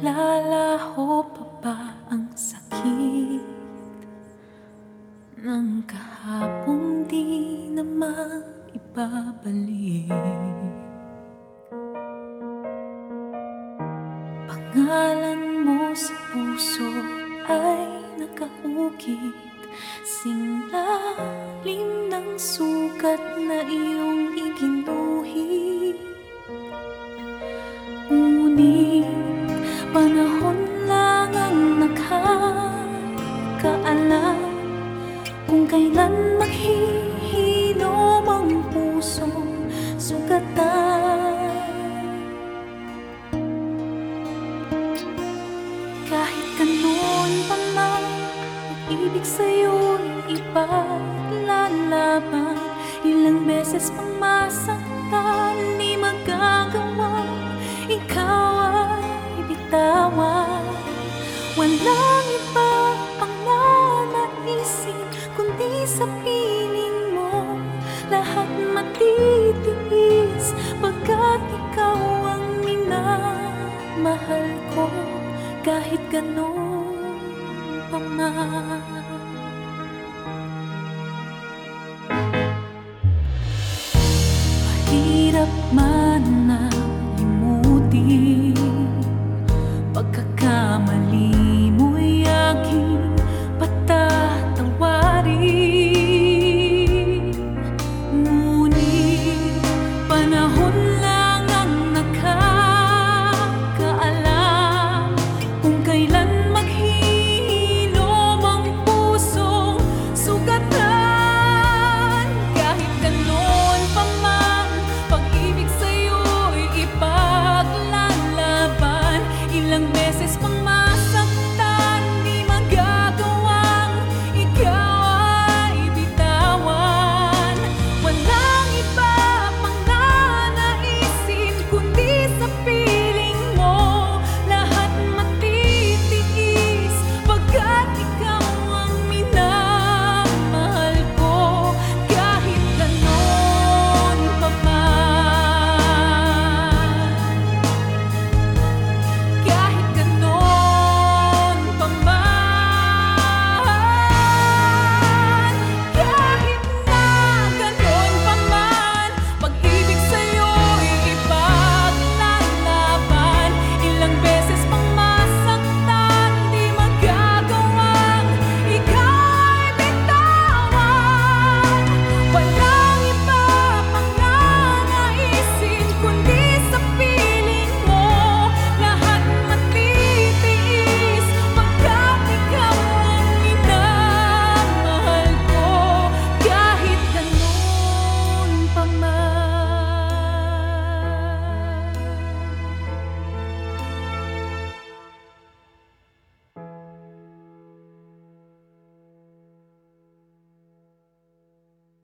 Lalaho pa ba ang sakit ng kahapong di na maibabalik? Pangalan mo sa puso ay nakaukit Singlalim ng sukat na iyo panahon lang ang nakakaalam Kung kailan maghihinom ang pusong sugatan. Kahit ganun pa man Pag-ibig sa'yo'y ipaglalaban Ilang beses pang masaktan Walang iba pang nanaisin Kundi sa piling mo Lahat matitiis Pagkat ikaw ang minamahal ko. Kahit ganun pa man Mahirap man na limutin